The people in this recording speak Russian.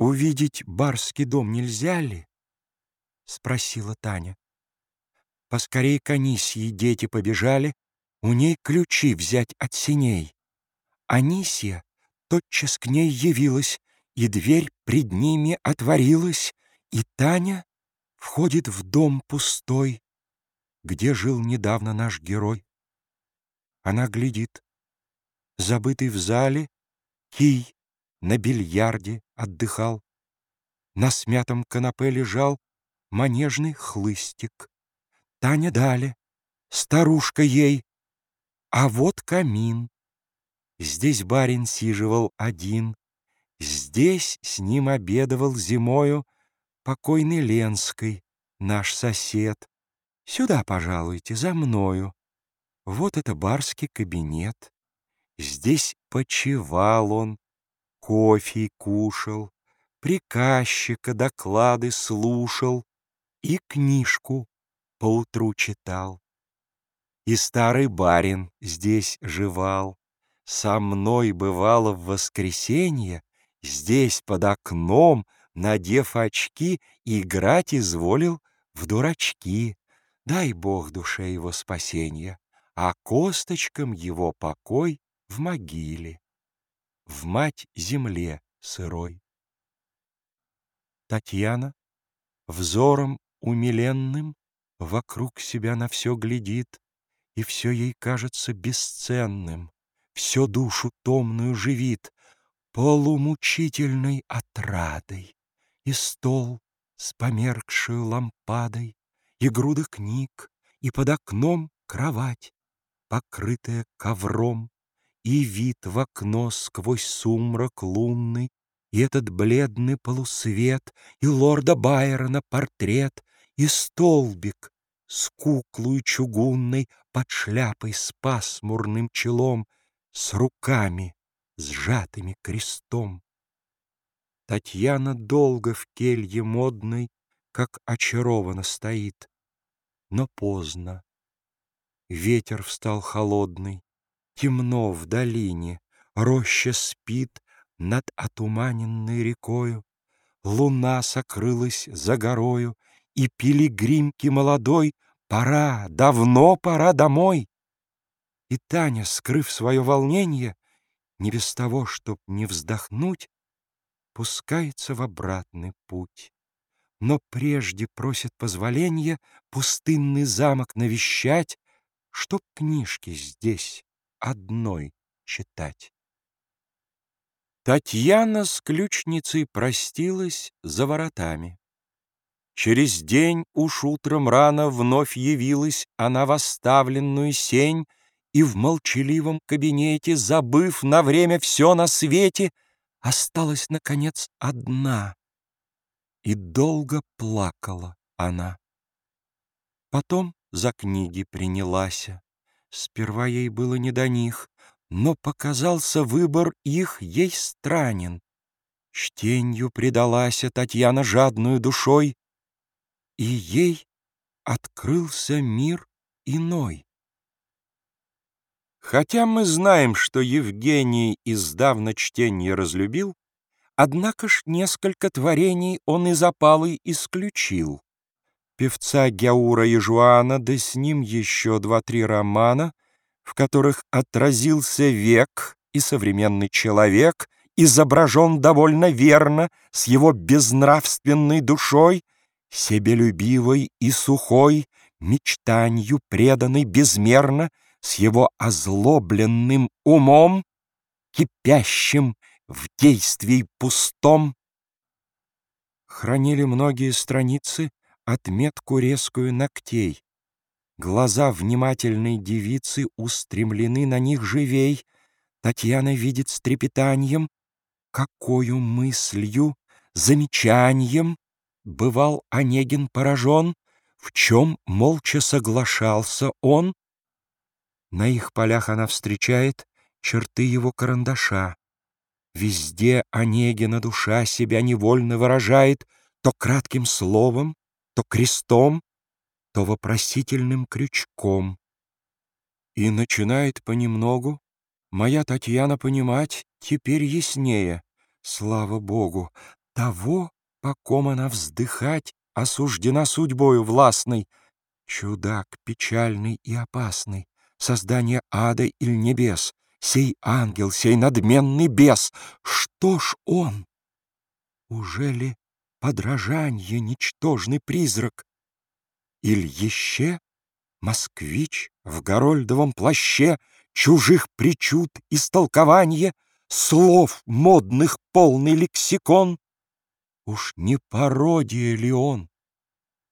«Увидеть барский дом нельзя ли?» — спросила Таня. Поскорей к Анисье дети побежали, У ней ключи взять от синей. Анисья тотчас к ней явилась, И дверь пред ними отворилась, И Таня входит в дом пустой, Где жил недавно наш герой. Она глядит. Забытый в зале кий на бильярде отдыхал. На смятом канапе лежал манежный хлыстик. Таня далее, старушка ей, а вот камин. Здесь барин сиживал один, Здесь с ним обедовал зимою Покойный Ленской, наш сосед. Сюда, пожалуйте, за мною. Вот это барский кабинет. Здесь почевал он, кофе кушал, Приказчика доклады слушал И книжку поутру читал. И старый барин здесь жевал. Со мной бывало в воскресенье, Здесь под окном, надев очки, Играть изволил в дурачки. Дай Бог душе его спасенья, А косточкам его покой в могиле, В мать земле сырой. Татьяна взором умиленным Вокруг себя на все глядит, И все ей кажется бесценным, Все душу томную живит Полумучительной отрадой, И стол с померкшую лампадой, И груда книг, и под окном кровать, Покрытая ковром, и вид в окно сквозь сумрак лунный, И этот бледный полусвет, И лорда Байрона портрет, И столбик с куклой чугунной Под шляпой с пасмурным челом, С руками, сжатыми крестом. Татьяна долго в келье модной, Как очарована стоит, но поздно. Ветер встал холодный, темно в долине, Роща спит над отуманенной рекою, Луна сокрылась за горою, И пилигримке молодой Пора, давно пора домой. И Таня, скрыв свое волнение, Не без того, чтоб не вздохнуть, Пускается в обратный путь. Но прежде просит позволения Пустынный замок навещать, Чтоб книжки здесь одной читать. Татьяна с ключницей простилась за воротами. Через день уж утром рано вновь явилась она в оставленную сень и в молчаливом кабинете, забыв на время все на свете, осталась, наконец, одна. И долго плакала она. Потом за книги принялась. Сперва ей было не до них, но показался выбор их ей странен. Чтенью предалась Татьяна жадную душой, и ей открылся мир иной. Хотя мы знаем, что Евгений издавна чтение разлюбил, однако ж несколько творений он из опалы исключил. Певца Гяура и Жуана, да с ним еще два-три романа, в которых отразился век и современный человек, изображен довольно верно, с его безнравственной душой, себелюбивой и сухой, мечтанью преданной безмерно, с его озлобленным умом, кипящим в действии пустом. Хранили многие страницы отметку резкую ногтей. Глаза внимательной девицы устремлены на них живей. Татьяна видит с трепетанием, какою мыслью, замечанием бывал Онегин поражен, в чем молча соглашался он, на их полях она встречает черты его карандаша. Везде Онегина душа себя невольно выражает то кратким словом, то крестом, то вопросительным крючком. И начинает понемногу моя Татьяна понимать теперь яснее, слава Богу, Того, по ком она вздыхать осуждена судьбою властной, Чудак печальный и опасный, создание ада или небес, Сей ангел, сей надменный бес, что ж он? Уже ли подражанье ничтожный призрак? Иль еще москвич в горольдовом плаще Чужих причуд истолкование, Слов модных полный лексикон? Уж не пародия ли он?